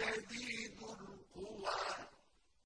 شَدِيدُ